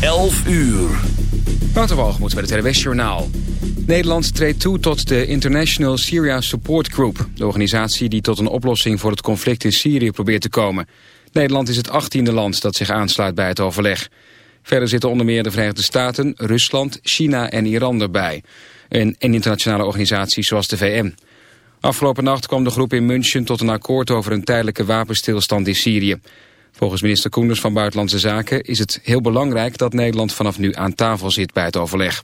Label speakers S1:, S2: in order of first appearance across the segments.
S1: 11 uur.
S2: Waterwalgemoed met het RWS Journaal. Nederland treedt toe tot de International Syria Support Group... de organisatie die tot een oplossing voor het conflict in Syrië probeert te komen. Nederland is het achttiende land dat zich aansluit bij het overleg. Verder zitten onder meer de Verenigde Staten, Rusland, China en Iran erbij. Een internationale organisatie zoals de VN. Afgelopen nacht kwam de groep in München tot een akkoord over een tijdelijke wapenstilstand in Syrië. Volgens minister Koenders van Buitenlandse Zaken is het heel belangrijk dat Nederland vanaf nu aan tafel zit bij het overleg.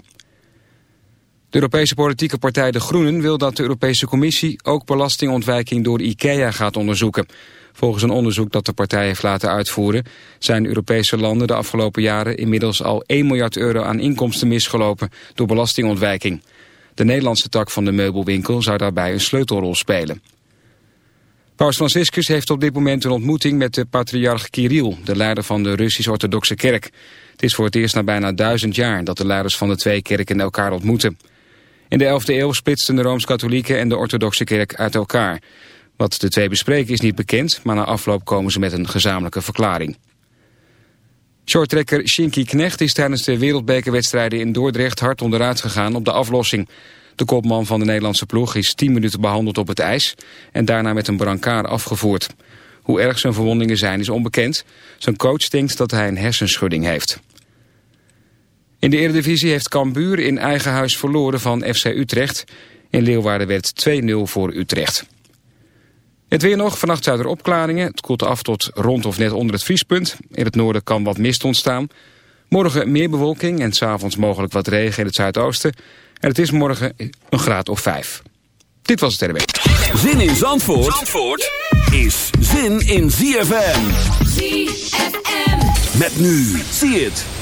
S2: De Europese politieke partij De Groenen wil dat de Europese Commissie ook belastingontwijking door IKEA gaat onderzoeken. Volgens een onderzoek dat de partij heeft laten uitvoeren zijn Europese landen de afgelopen jaren inmiddels al 1 miljard euro aan inkomsten misgelopen door belastingontwijking. De Nederlandse tak van de meubelwinkel zou daarbij een sleutelrol spelen. Paus Franciscus heeft op dit moment een ontmoeting met de patriarch Kirill, de leider van de Russisch-Orthodoxe Kerk. Het is voor het eerst na bijna duizend jaar dat de leiders van de twee kerken elkaar ontmoeten. In de 11e eeuw splitsten de Rooms-Katholieke en de Orthodoxe Kerk uit elkaar. Wat de twee bespreken is niet bekend, maar na afloop komen ze met een gezamenlijke verklaring. Shorttrekker Shinky Knecht is tijdens de wereldbekerwedstrijden in Dordrecht hard onderuit gegaan op de aflossing. De kopman van de Nederlandse ploeg is 10 minuten behandeld op het ijs en daarna met een brancard afgevoerd. Hoe erg zijn verwondingen zijn is onbekend. Zijn coach denkt dat hij een hersenschudding heeft. In de Eredivisie heeft Cambuur in eigen huis verloren van FC Utrecht. In Leeuwarden werd 2-0 voor Utrecht. Het weer nog, vannacht zijn er opklaringen. Het koelt af tot rond of net onder het vriespunt. In het noorden kan wat mist ontstaan. Morgen meer bewolking en s'avonds mogelijk wat regen in het zuidoosten. En het is morgen een graad of vijf. Dit was het RW.
S1: Zin in Zandvoort, Zandvoort is zin in ZFM. ZFM. Met nu, zie het.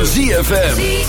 S3: Van ZFM.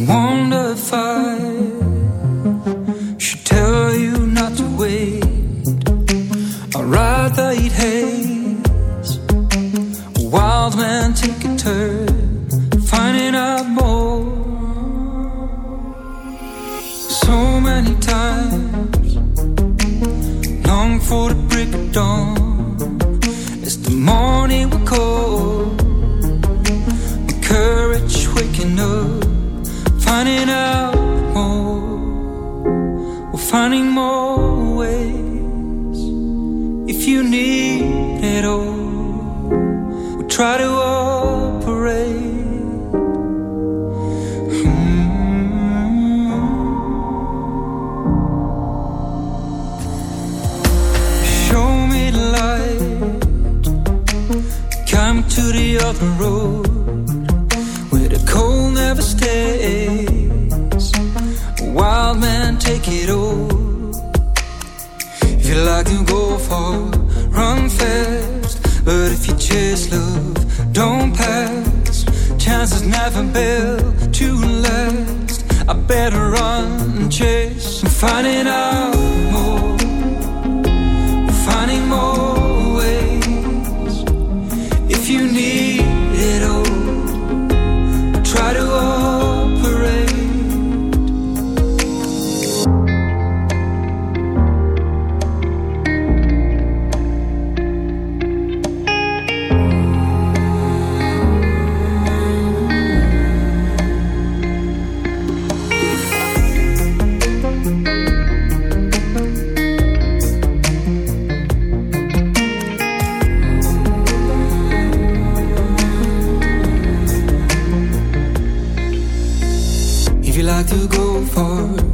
S3: Wonderful. like
S1: to go far.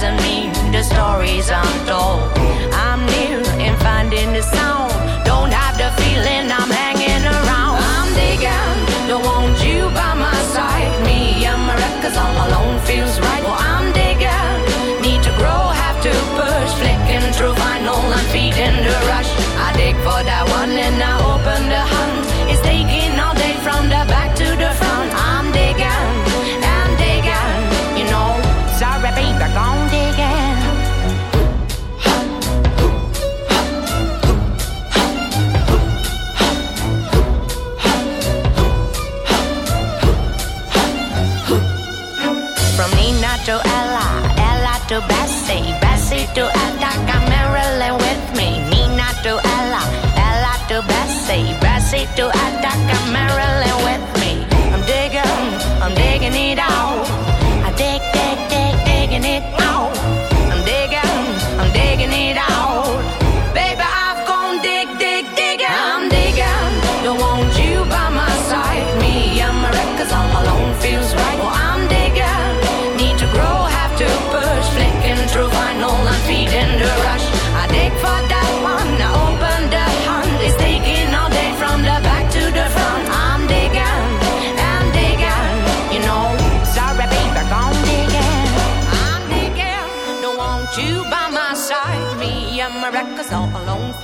S3: doesn't mean the stories aren't told. I'm new in finding the sound. Don't have the feeling I'm hanging around. I'm digging, don't want
S4: you by my side. Me and my records all alone feels do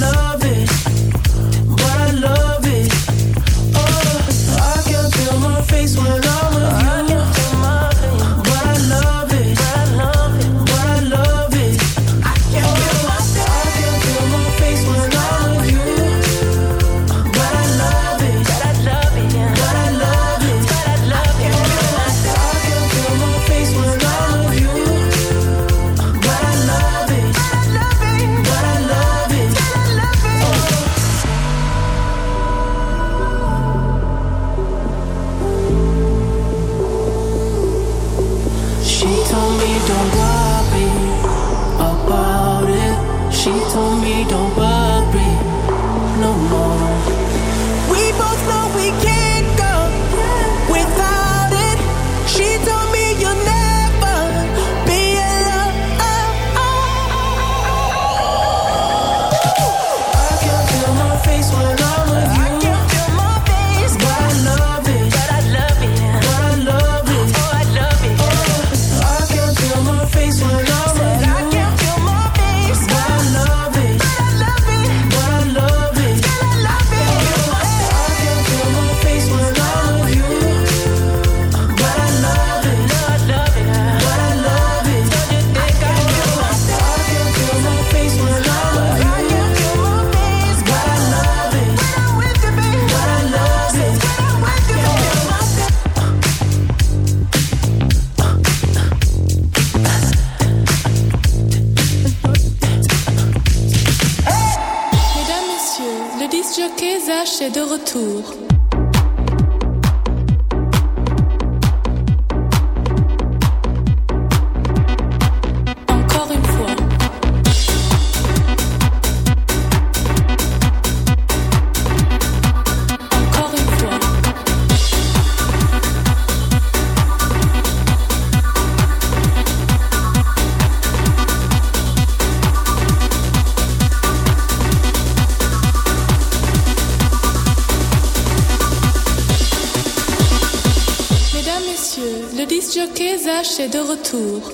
S5: love it. De retour.